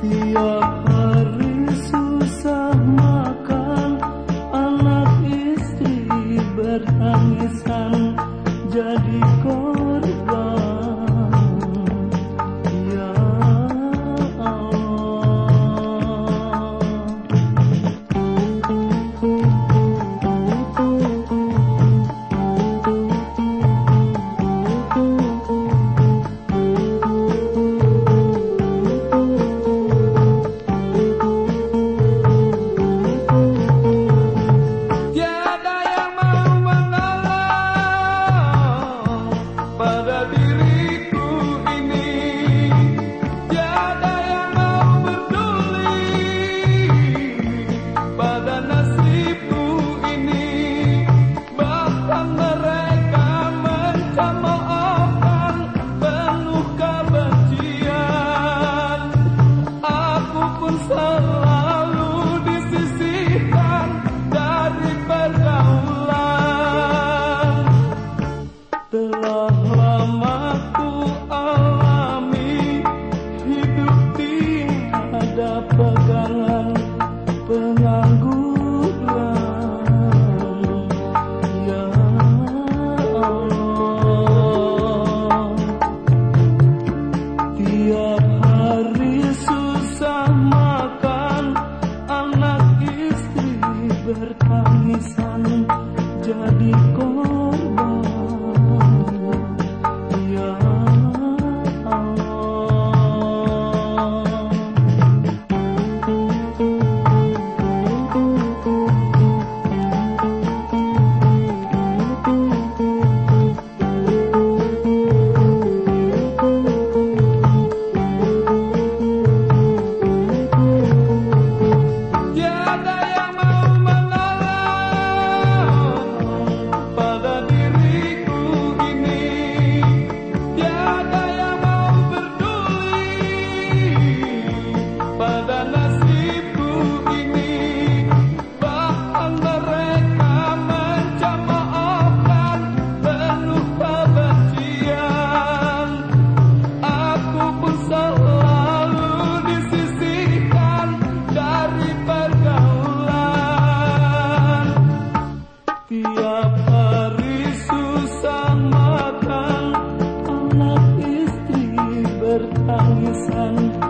Tiap hari susah makan Anak istri bertangisan. Jadi jadi korban makan Anak istri bertangisan